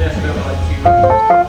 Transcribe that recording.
Yes, I like to.